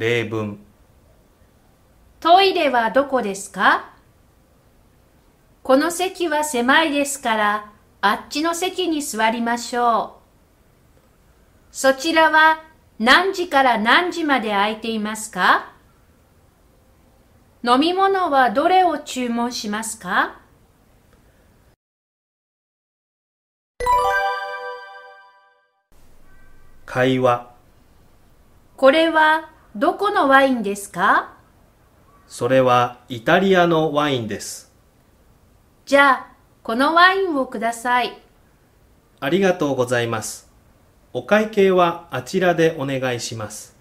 例文。トイレはどこですか？この席は狭いですから、あっちの席に座りましょう。そちらは何時から何時まで空いていますか？飲み物はどれを注文しますか？会話。これはどこのワインですか？それはイタリアのワインです。じゃあ、このワインをください。ありがとうございます。お会計はあちらでお願いします